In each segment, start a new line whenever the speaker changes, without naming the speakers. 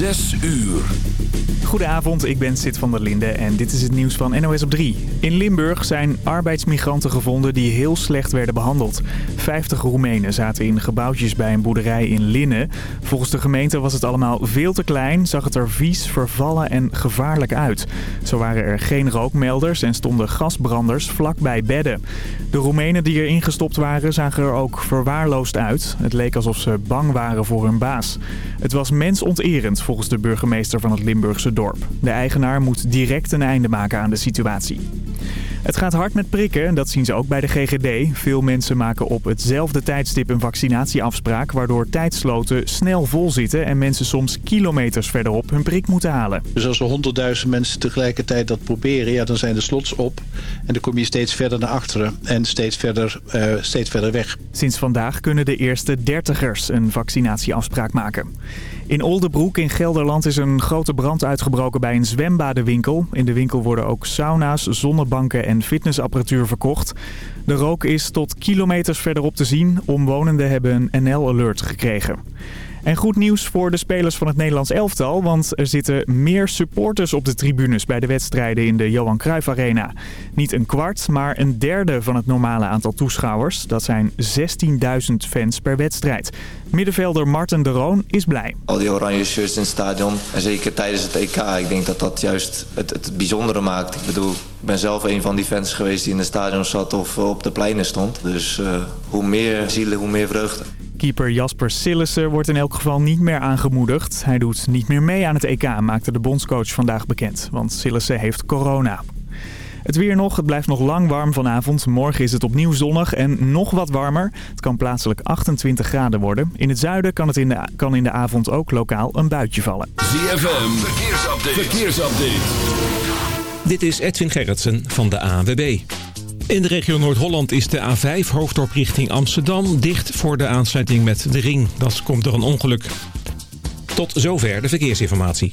Zes uur.
Goedenavond, ik ben Sid van der Linde en dit is het nieuws van NOS op 3. In Limburg zijn arbeidsmigranten gevonden die heel slecht werden behandeld. 50 Roemenen zaten in gebouwtjes bij een boerderij in Linnen. Volgens de gemeente was het allemaal veel te klein, zag het er vies, vervallen en gevaarlijk uit. Zo waren er geen rookmelders en stonden gasbranders vlak bij bedden. De Roemenen die erin gestopt waren zagen er ook verwaarloosd uit. Het leek alsof ze bang waren voor hun baas. Het was mensonterend volgens de burgemeester van het Limburgse dorp. De eigenaar moet direct een einde maken aan de situatie. Het gaat hard met prikken, dat zien ze ook bij de GGD. Veel mensen maken op hetzelfde tijdstip een vaccinatieafspraak... waardoor tijdsloten snel vol zitten en mensen soms kilometers verderop hun prik moeten halen.
Dus als er honderdduizend mensen tegelijkertijd dat proberen... Ja, dan zijn de slots op en dan kom je steeds verder naar achteren en steeds verder, uh, steeds verder weg.
Sinds vandaag kunnen de eerste dertigers een vaccinatieafspraak maken. In Oldebroek in Gelderland is een grote brand uitgebroken bij een zwembadenwinkel. In de winkel worden ook sauna's, zonnebanken en fitnessapparatuur verkocht. De rook is tot kilometers verderop te zien. Omwonenden hebben een NL-alert gekregen. En goed nieuws voor de spelers van het Nederlands elftal, want er zitten meer supporters op de tribunes bij de wedstrijden in de Johan Cruijff Arena. Niet een kwart, maar een derde van het normale aantal toeschouwers. Dat zijn 16.000 fans per wedstrijd. Middenvelder Marten de Roon is blij.
Al die oranje shirts in het stadion, en zeker tijdens het EK, ik denk dat dat juist het, het bijzondere maakt. Ik bedoel, ik ben zelf een van die fans geweest die in het stadion zat of op de pleinen stond. Dus uh, hoe meer zielen, hoe meer vreugde.
Keeper Jasper Sillissen wordt in elk geval niet meer aangemoedigd. Hij doet niet meer mee aan het EK, maakte de bondscoach vandaag bekend. Want Sillissen heeft corona. Het weer nog, het blijft nog lang warm vanavond. Morgen is het opnieuw zonnig en nog wat warmer. Het kan plaatselijk 28 graden worden. In het zuiden kan, het in, de, kan in de avond ook lokaal een buitje vallen.
ZFM, verkeersupdate. verkeersupdate.
Dit is Edwin Gerritsen van de ANWB. In de regio Noord-Holland is de A5 hoofddorp richting Amsterdam dicht voor de aansluiting met de ring. Dat komt door een ongeluk. Tot zover de verkeersinformatie.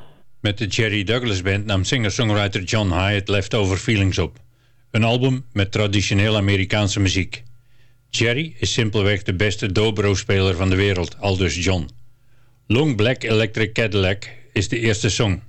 Met de Jerry Douglas Band nam singer-songwriter John Hyatt Leftover Feelings op. Een album met traditioneel Amerikaanse muziek. Jerry is simpelweg de beste dobro-speler van de wereld, aldus John. Long Black Electric Cadillac is de eerste song.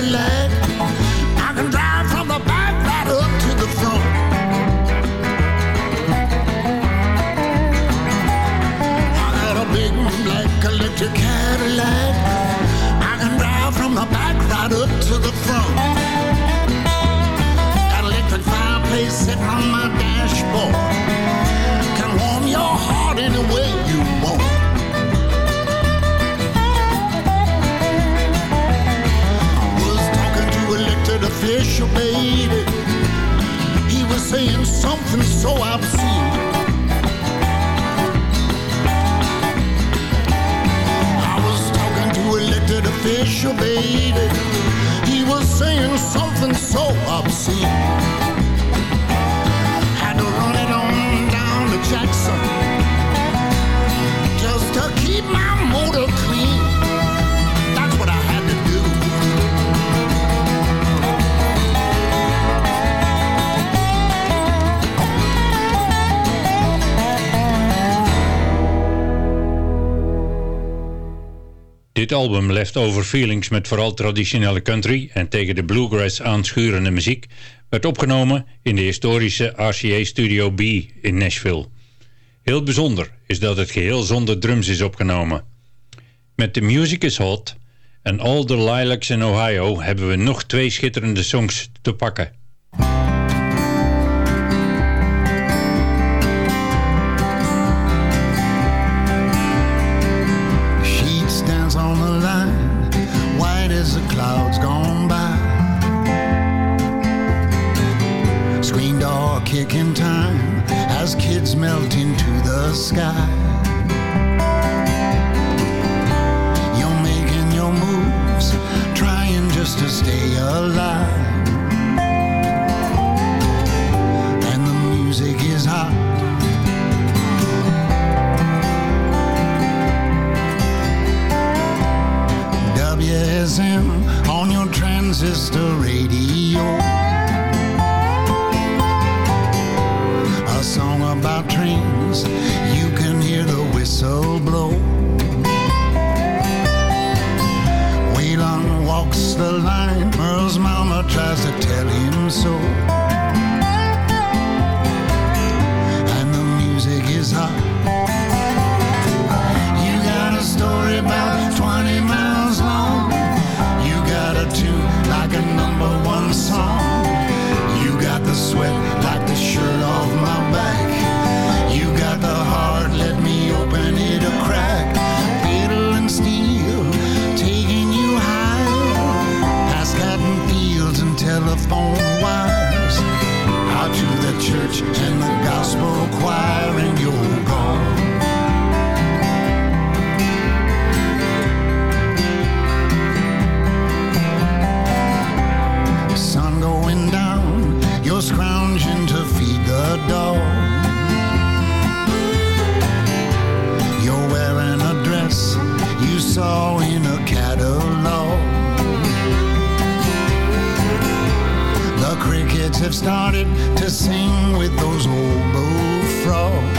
Electric
saying something so obscene. I was talking to elected official, baby. He was saying something so obscene. Had to run it on down to Jackson just to keep my motor
Dit album Leftover Feelings met vooral traditionele country en tegen de bluegrass aanschurende muziek werd opgenomen in de historische RCA Studio B in Nashville. Heel bijzonder is dat het geheel zonder drums is opgenomen. Met The Music is Hot en All the Lilacs in Ohio hebben we nog twee schitterende songs te pakken.
Kicking time as kids melt into the sky. You're making your moves, trying just to stay alive. And the music is hot. WSM on your transistor radio. Whistle blow. Waylon walks the line, Merle's mama tries to tell him so. Have started to sing with those old bullfrogs.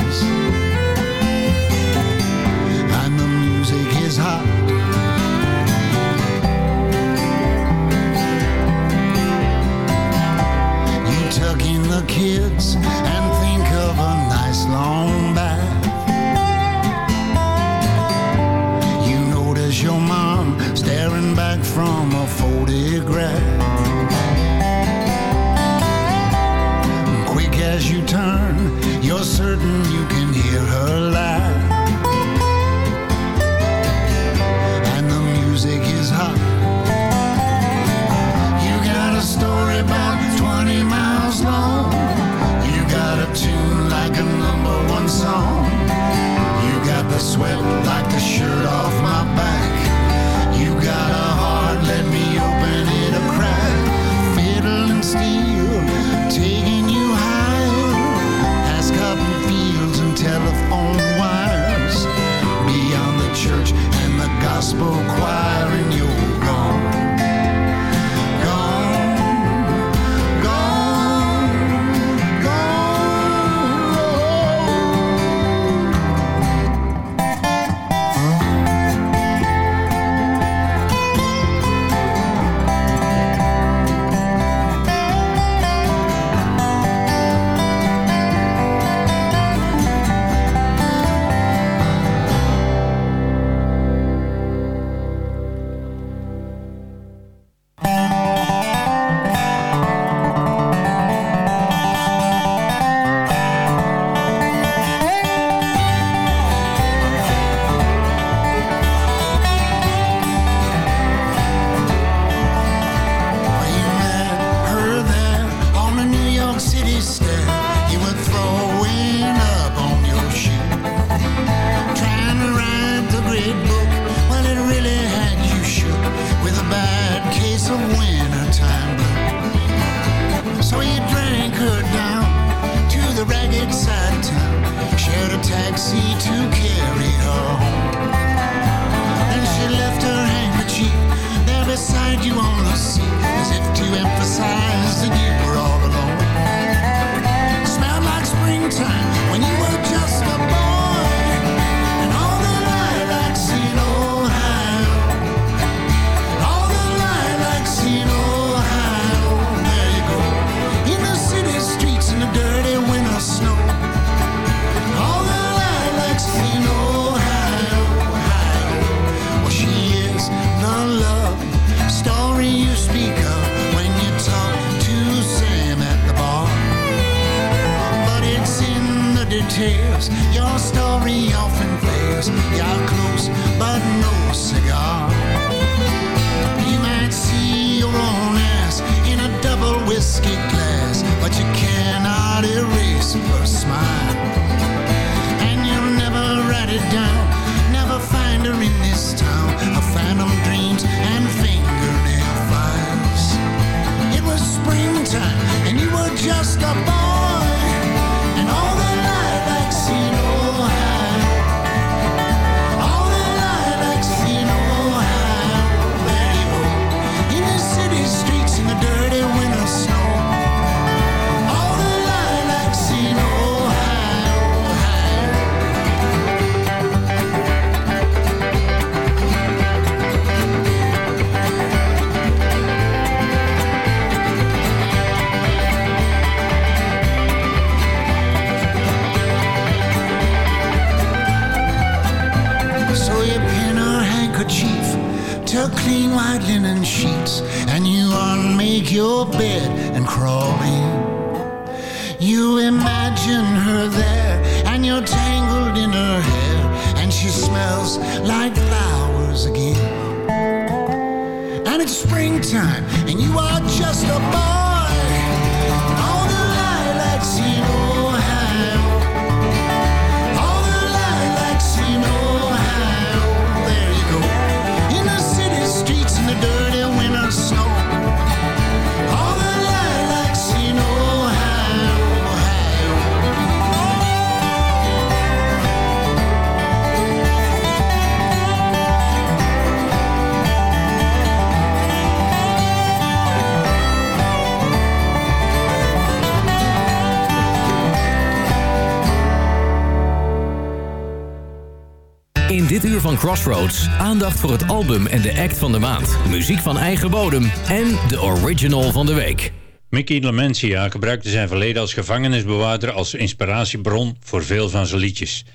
Aandacht voor het album en de act van de maand. Muziek van eigen bodem en de original van de week.
Mickey Lemencia gebruikte zijn verleden als gevangenisbewaarder als inspiratiebron voor veel van zijn liedjes.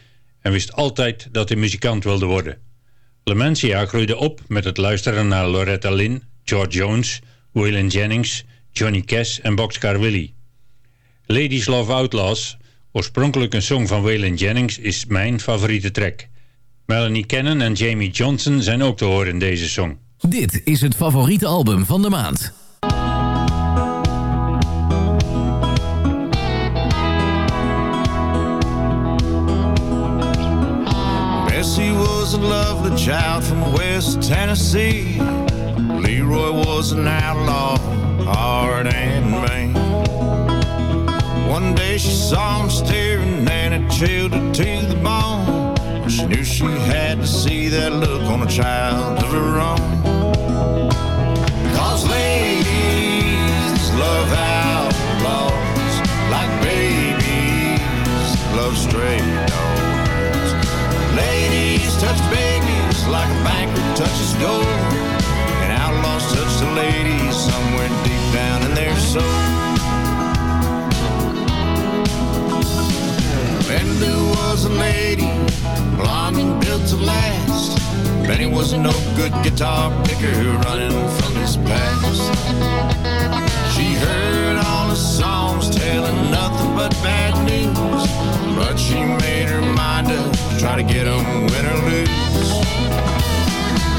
En wist altijd dat hij muzikant wilde worden. Lemencia groeide op met het luisteren naar Loretta Lynn, George Jones, Waylon Jennings, Johnny Cash en Boxcar Willie. Ladies Love Outlaws, oorspronkelijk een song van Waylon Jennings, is mijn favoriete track. Melanie Cannon en Jamie Johnson zijn ook te horen in deze song.
Dit is het favoriete album van de maand.
Bessie was a lovely child from West Tennessee. Leroy was an outlaw, hard and mean. One day she saw him staring and it chilled her to the bone. She knew she had to see that look on a child of her own. Cause ladies love outlaws like babies love stray dogs. Ladies touch babies like a banker touches gold. And outlaws touch the ladies somewhere deep down in their soul. And Lou was a lady, blonde and built to last. Benny was no good guitar picker running from his past. She heard all the songs telling nothing but bad news. But she made her mind up, to try to get 'em win or lose.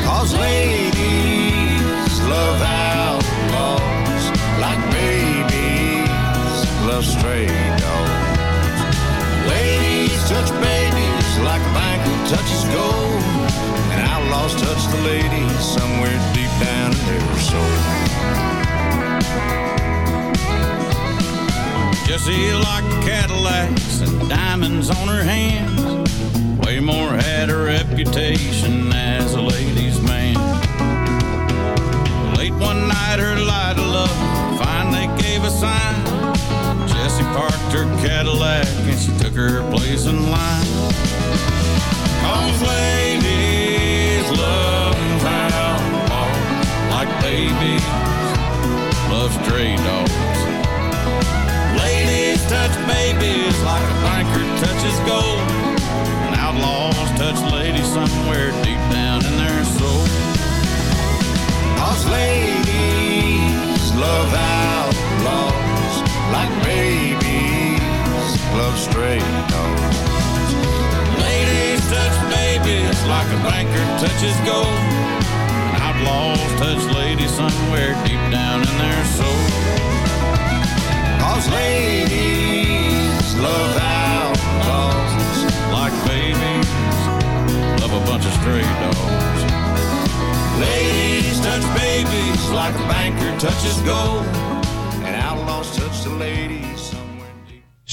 Cause ladies love outlaws like babies love dogs. Ladies touch babies like Michael touches gold. And outlaws touch the ladies somewhere deep down in their soul.
Jessie liked Cadillacs and diamonds on her hands. Waymore had a reputation as a ladies' man. Late one night, her light of love finally gave a sign. Jessie parked her Cadillac and she took her place in line.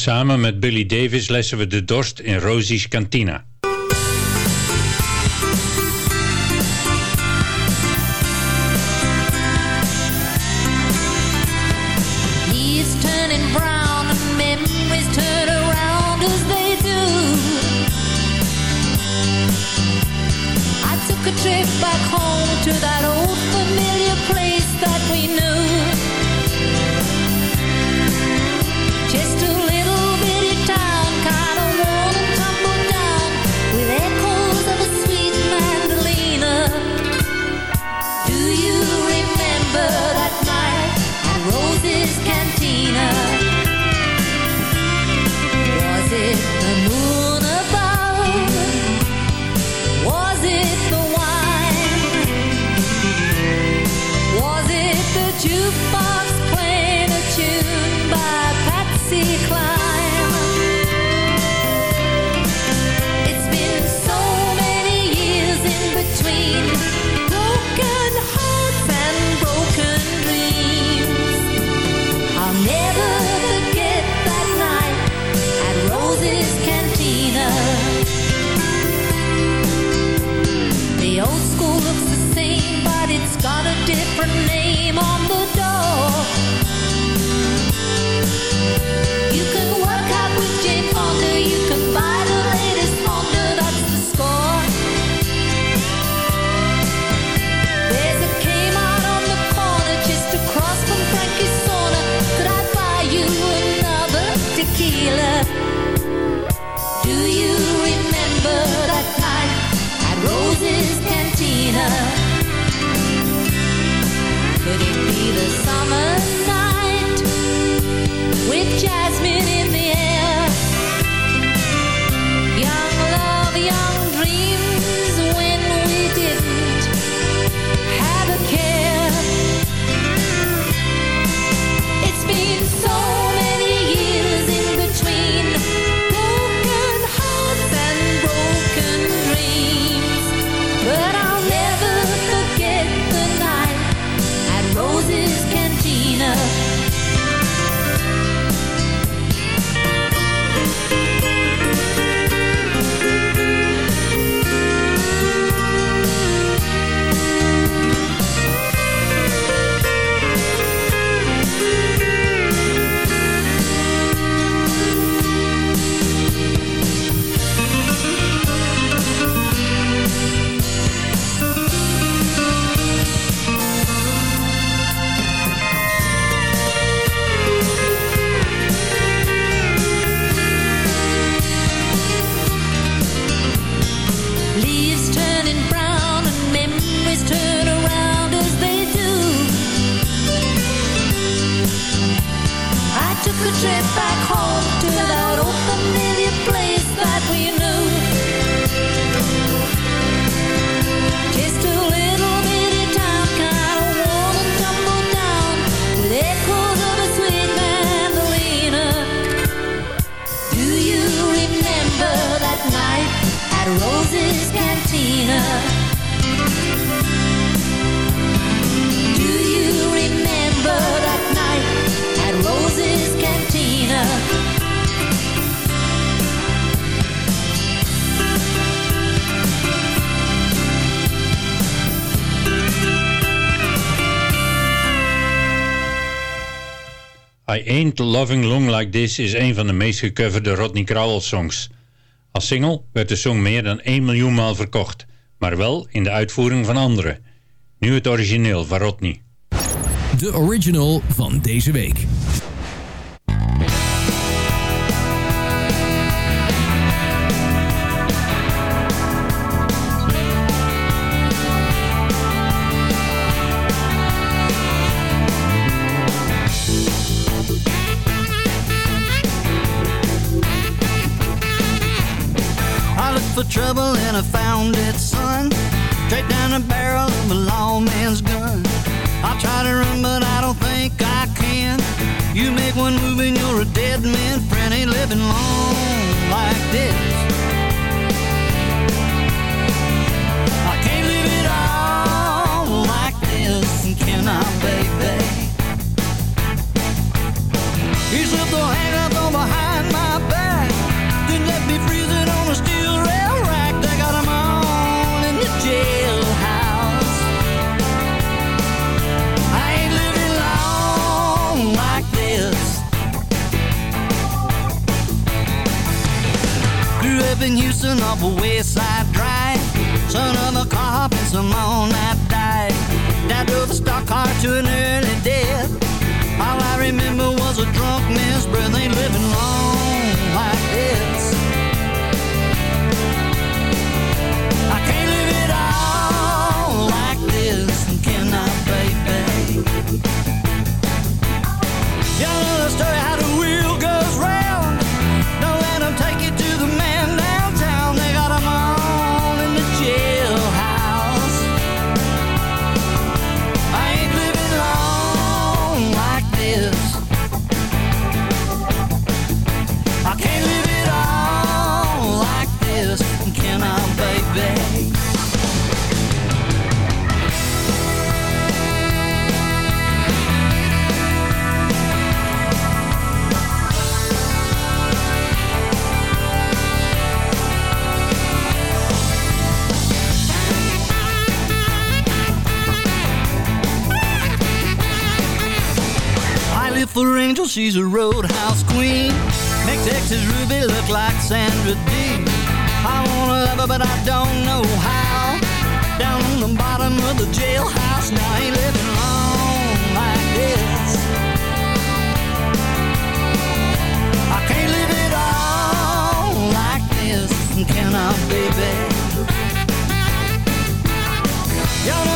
Samen met Billy Davis lessen we de Dorst in Rosie's Cantina.
Ain't Loving Long Like This is een van de meest gecoverde Rodney Crowell songs. Als single werd de song meer dan 1 miljoen maal verkocht, maar wel in de uitvoering van anderen. Nu het origineel van Rodney.
De original van deze week.
Trouble and I found it, son. Straight down the barrel of a lawman's gun. I try to run, but I don't think I can. You make one move and you're a dead man. Friend ain't living long like this. Houston off a West Side Drive. Son of a cop and some all night died. Dad drove a stock car to an early death. All I remember was a drunk man's breath. Ain't living long like for Angel, she's a roadhouse queen. Makes Texas Ruby look like Sandra Dee. I wanna love her, but I don't know how. Down on the bottom of the jailhouse, now ain't living long like this. I can't live it all like this, can I, baby? Y'all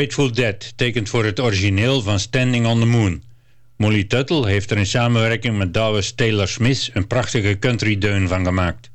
Grateful Dead tekent voor het origineel van Standing on the Moon. Molly Tuttle heeft er in samenwerking met Dawes Taylor Smith een prachtige country deun van gemaakt.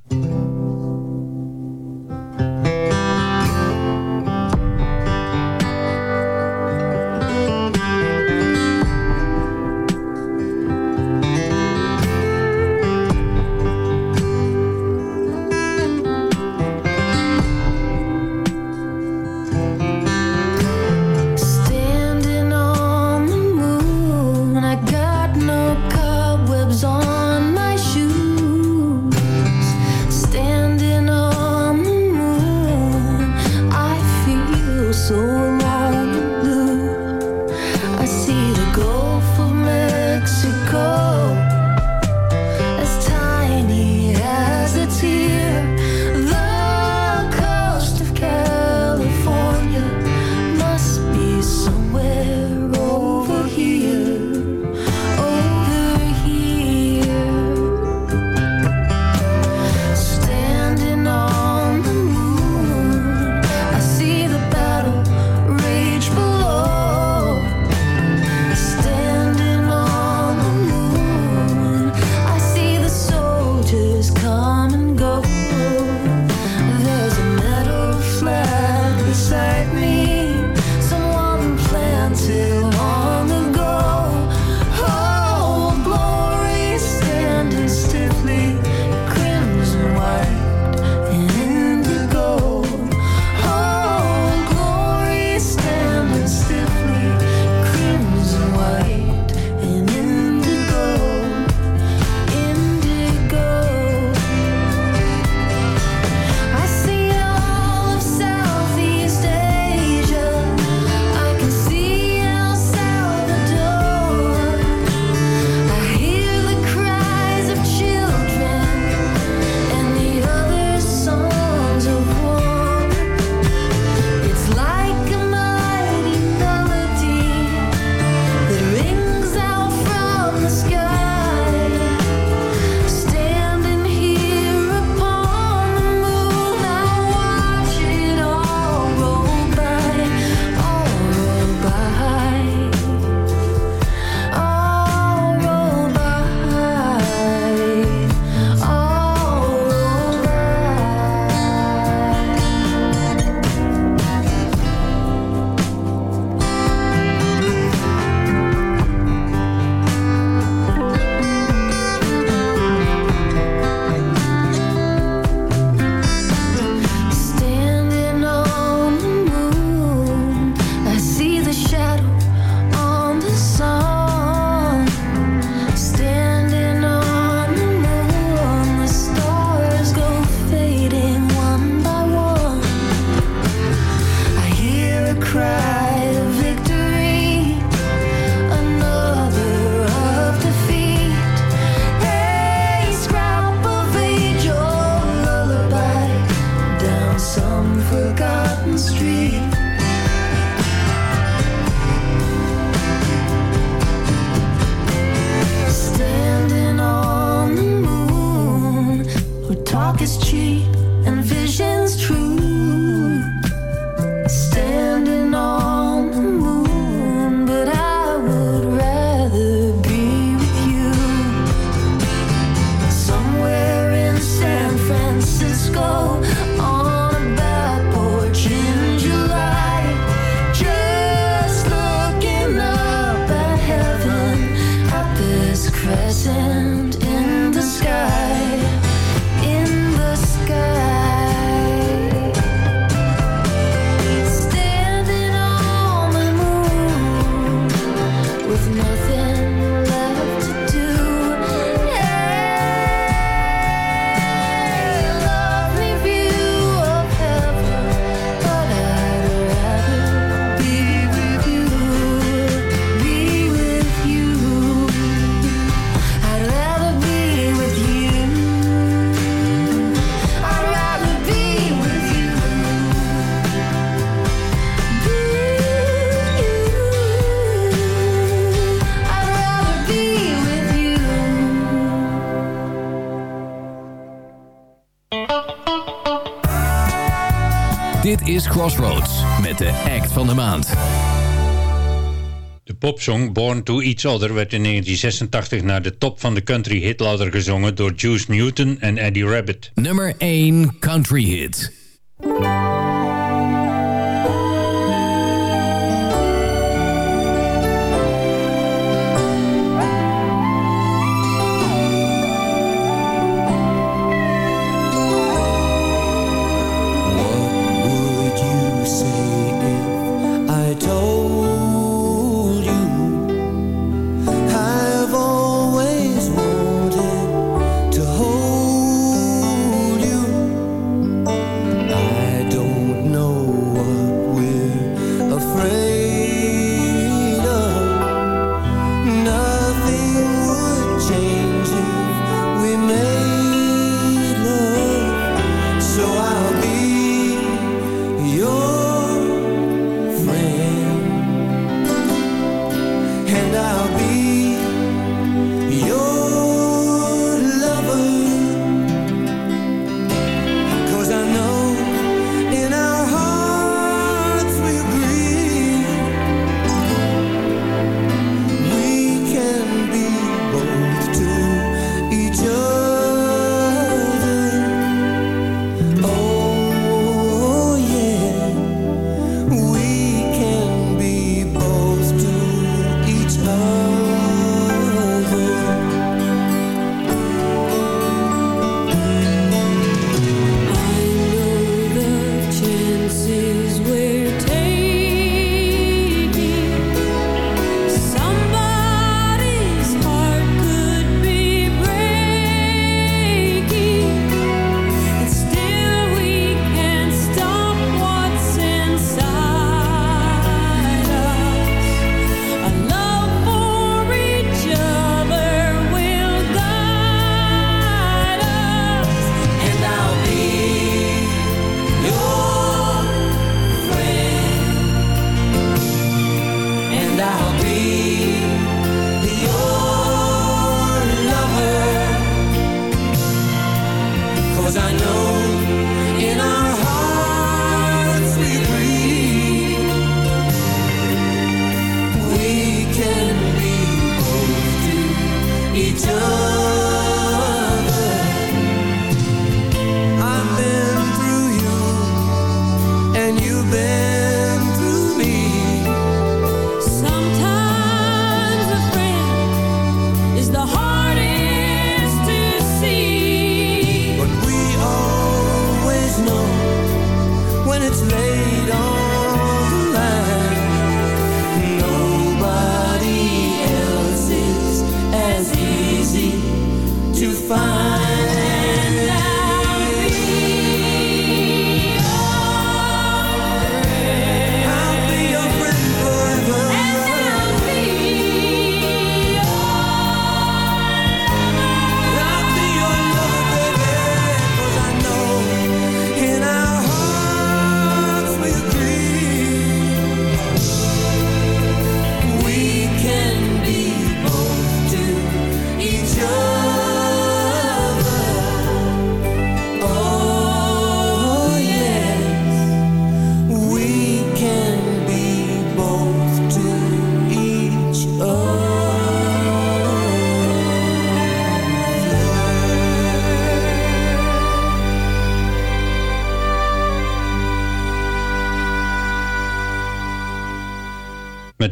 de act van de maand.
De popsong Born to Each Other werd in 1986 naar de top van de country hitladder gezongen door Juice Newton en Eddie Rabbit.
Nummer 1 Country Hit.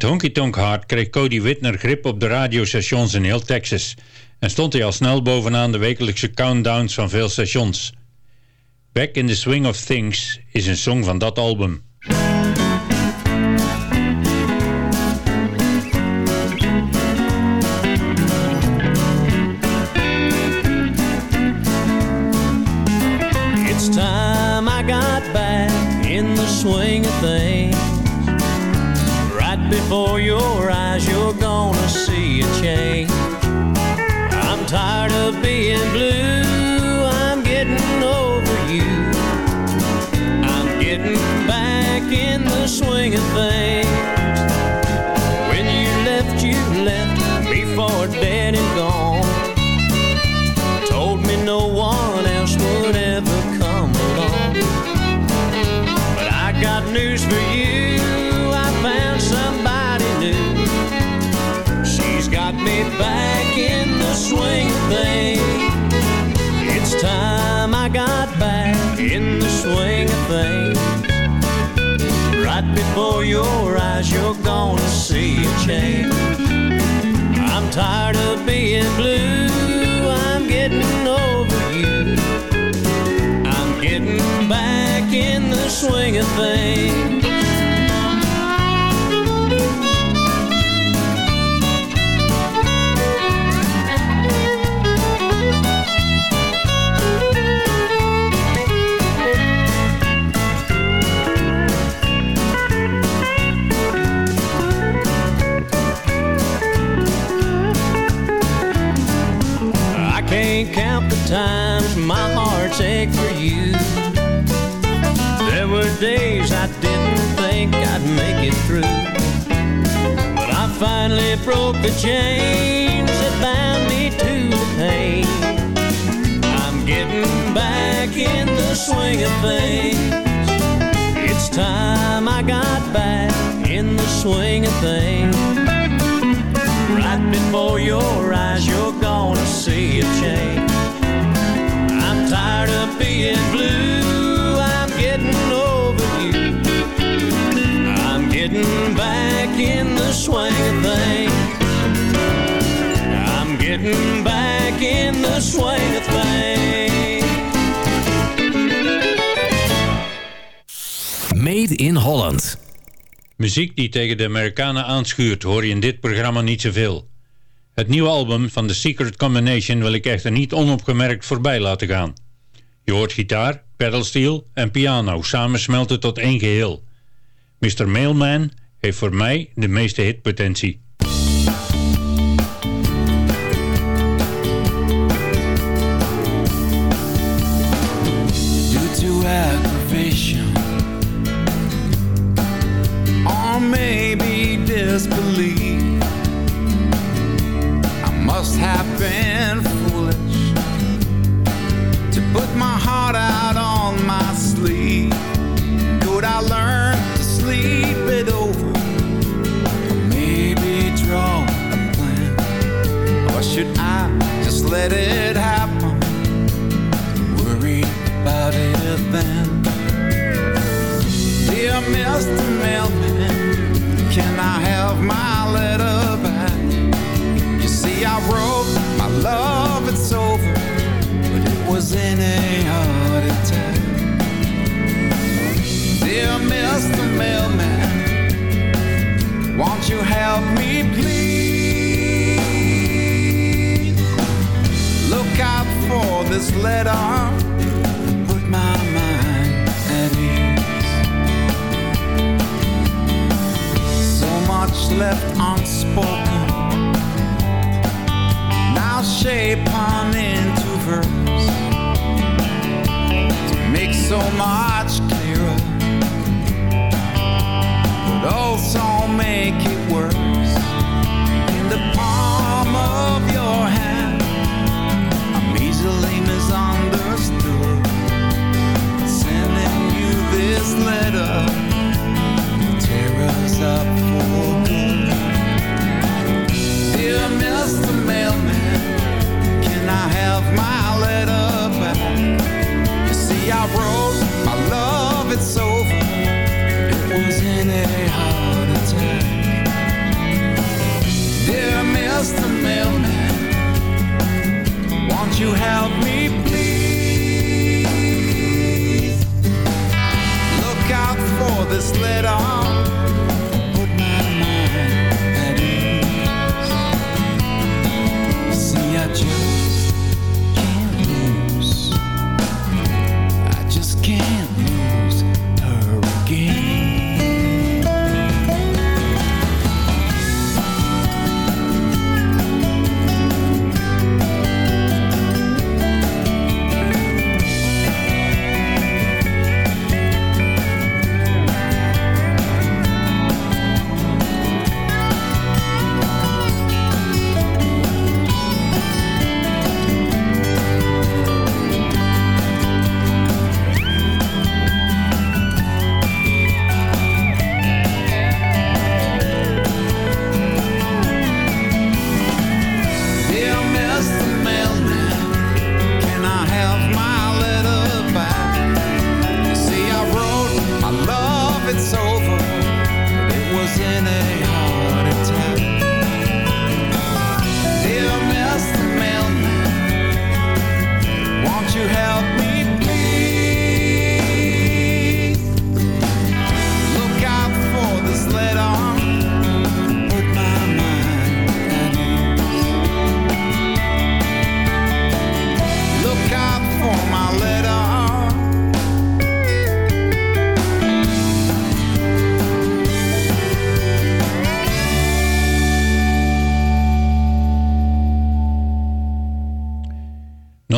Met Honky Tonk Heart kreeg Cody Whitner grip op de radiostations in heel Texas en stond hij al snel bovenaan de wekelijkse countdowns van veel stations. Back in the Swing of Things is een song van dat album.
Got me back in the swing of things. It's time I got back in the swing of things. Right before your eyes, you're gonna see a change. I'm tired of being blue. I'm getting over you. I'm getting back in the swing of things. My for you. There were days I didn't think I'd make it through. But I finally broke the chains that bound me to the pain. I'm getting back in the swing of things. It's time I got back in the swing of things. Right before your eyes, you're gonna see a change. Being blue. I'm getting over you. I'm getting back in the swing of things. I'm getting back in the swing of things.
Made in Holland.
Muziek die tegen de Amerikanen aanschuurt hoor je in dit programma niet zoveel. Het nieuwe album van The Secret Combination wil ik echter niet onopgemerkt voorbij laten gaan. Je hoort gitaar, pedalsteel en piano samensmelten tot één geheel. Mr. Mailman heeft voor mij de meeste hitpotentie.
You help me please? Look out for this letter, put my mind at ease. So much left unspoken, now shape on into verse to make so much Dear Mr. Mailman,
won't you help me this letter. Put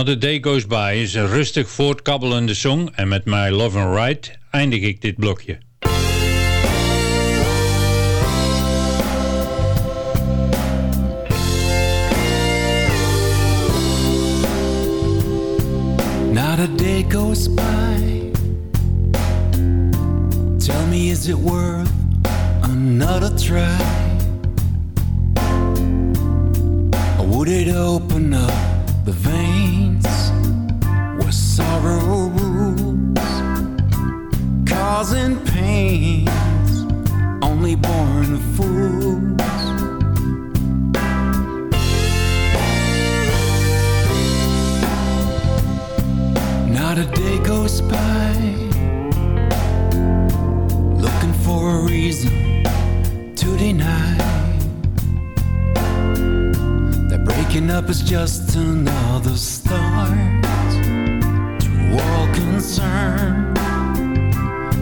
A
Day Goes By is een rustig voortkabbelende song en met My Love and Right eindig ik dit blokje.
Not a day goes by. Tell me, is it worth another try? Or would it open up the veins where sorrow causing pains only born of fools? Not a day goes by looking for a reason to deny that breaking up is just another start all concerned,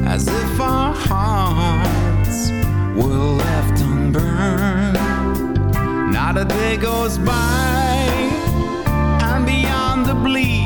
as if our hearts were left unburned. Not a day goes by and beyond the bleeding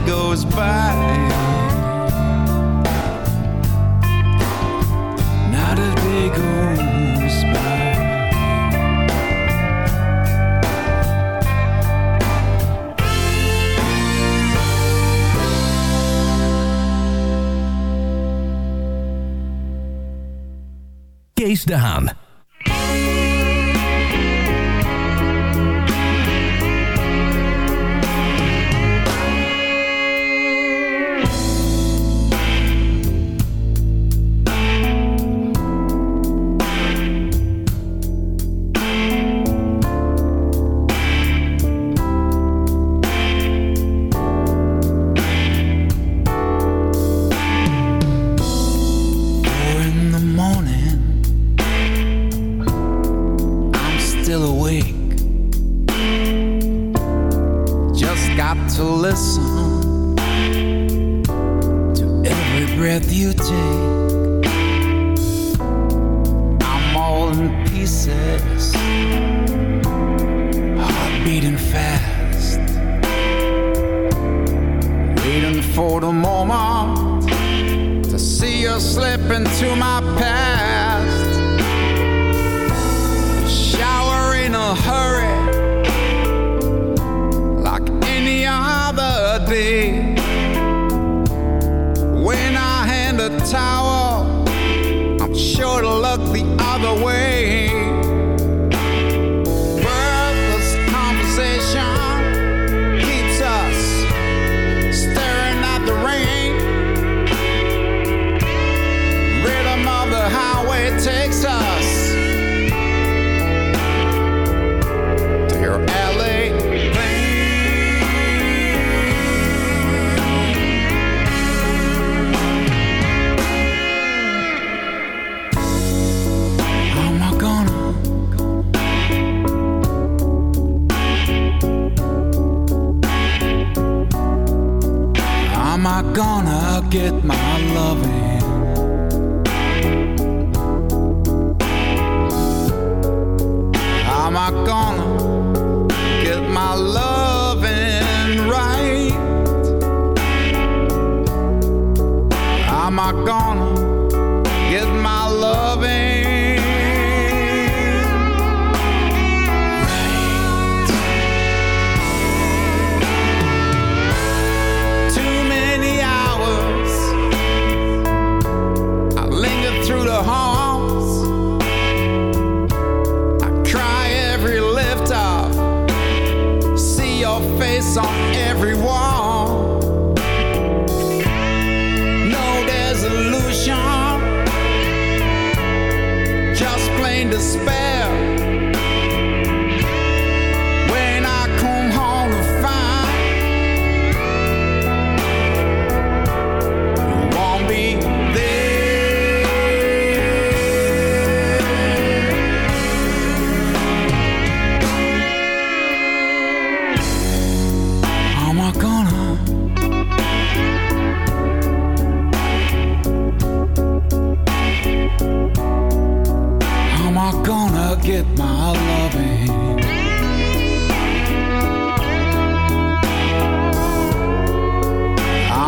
that goes by. Not a day goes by. Kees de Haan.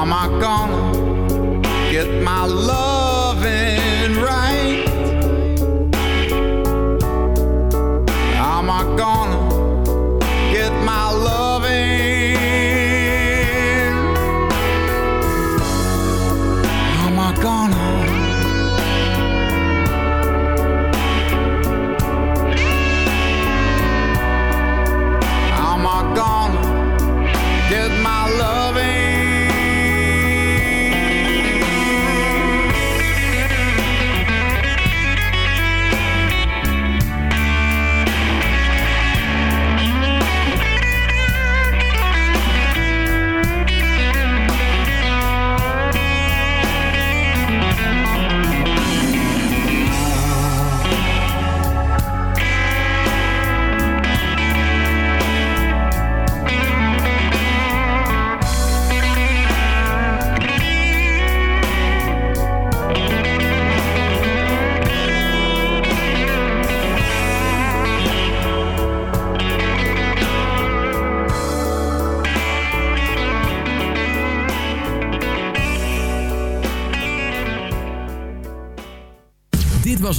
Am I gonna get my
love?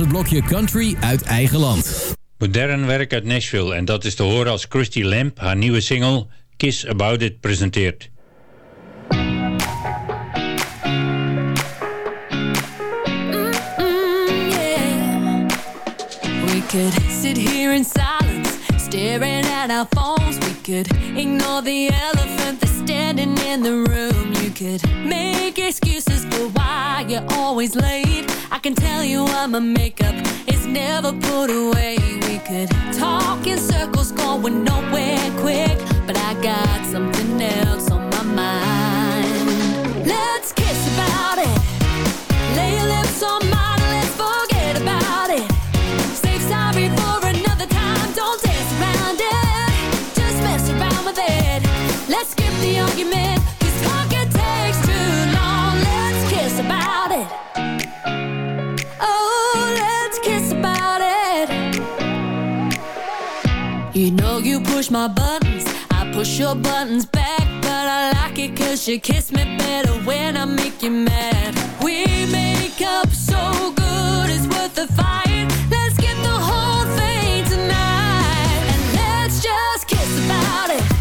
Het blokje country uit eigen land.
Modern werk uit Nashville en dat is te horen als Christy Lamb haar nieuwe single Kiss About It presenteert.
Mm, yeah. We could sit here staring at our phones. We could ignore the elephant that's standing in the room. You could make excuses for why you're always late. I can tell you why my makeup is never put away. We could talk in circles, going nowhere quick. But I got something else on my mind. Let's kiss about it. Lay your lips on mine my buttons, I push your buttons back. But I like it cause you kiss me better when I make you mad. We make up so good, it's worth the fight. Let's get the whole thing tonight. And let's just kiss about it.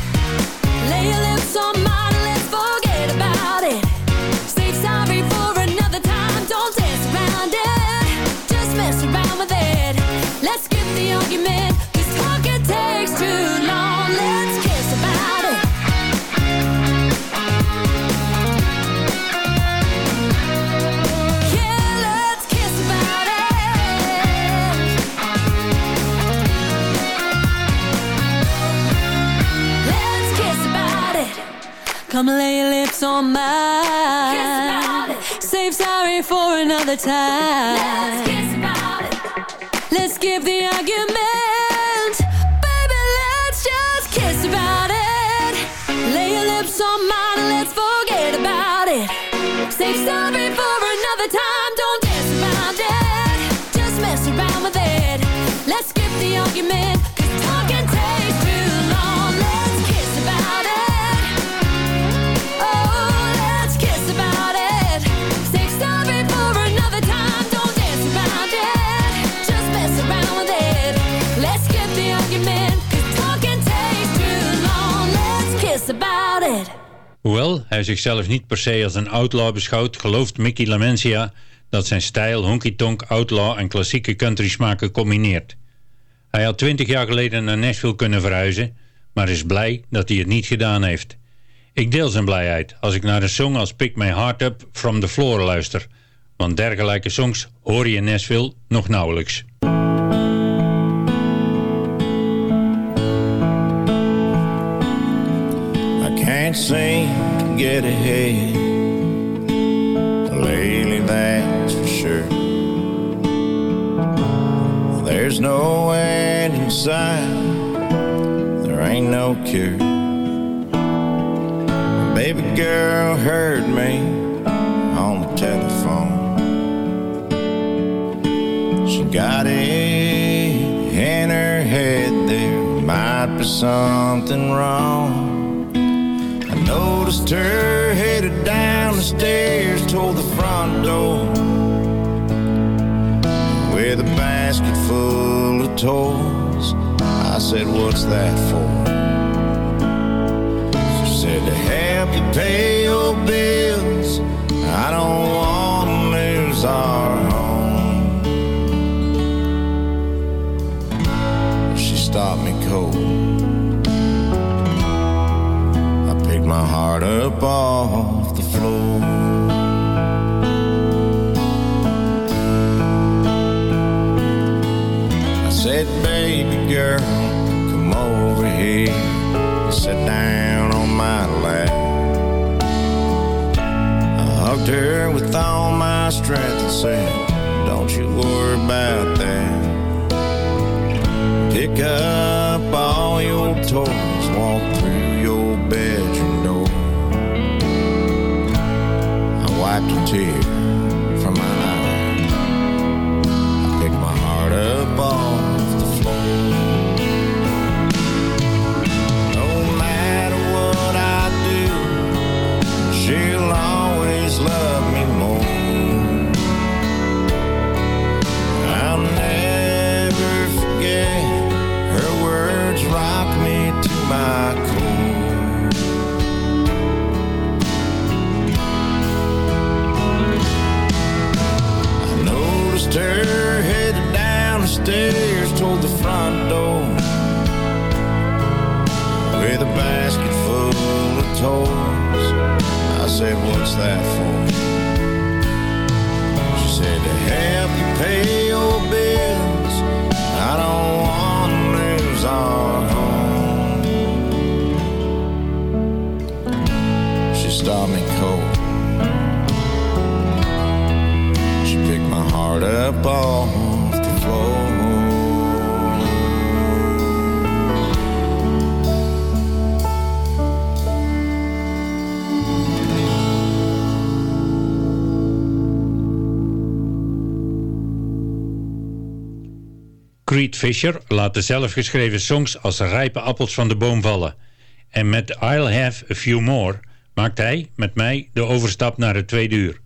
Let's forget about it. Save sorry for another time, don't dance around it. Just mess around with it. Let's skip the argument, Come lay your lips on mine. Kiss about it. Save sorry for another time. Let's kiss about it. Let's give the argument. Baby, let's just kiss about it. Lay your lips on mine and let's forget about it. Save sorry for another time. Don't dance around it. Just mess around with it. Let's skip the argument.
Hoewel hij zichzelf niet per se als een outlaw beschouwt, gelooft Mickey Lamentia dat zijn stijl honky-tonk, outlaw en klassieke country smaken combineert. Hij had 20 jaar geleden naar Nashville kunnen verhuizen, maar is blij dat hij het niet gedaan heeft. Ik deel zijn blijheid als ik naar een song als Pick My Heart Up From The Floor luister, want dergelijke songs hoor je in Nashville nog nauwelijks.
Can't to get ahead lately, that's for sure. There's no end in sight, there ain't no cure. Baby girl heard me on the telephone. She got it in her head there might be something wrong. Noticed her headed down the stairs toward the front door with a basket full of toys. I said, What's that for? She said, To help you pay your bills. I don't want to lose our home. She stopped me cold. My heart up
Laat de zelfgeschreven songs als rijpe appels van de boom vallen. En met I'll Have A Few More maakt hij, met mij, de overstap naar het tweede uur.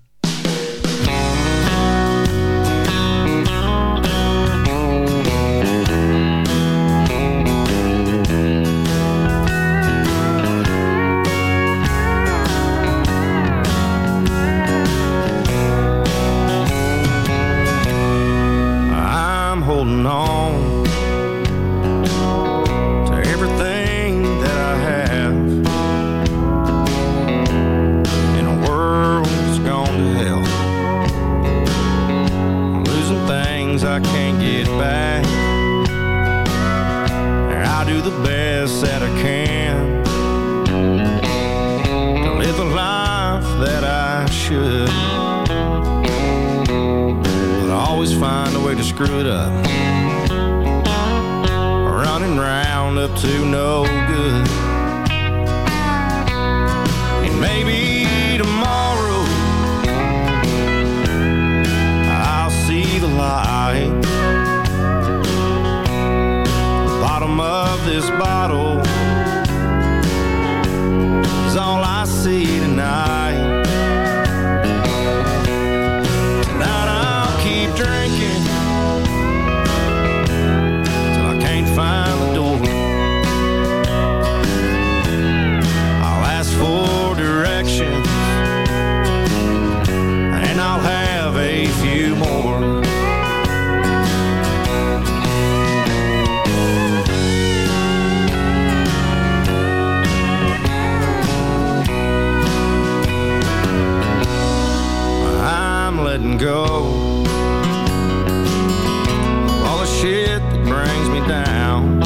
go. All the shit that brings me down.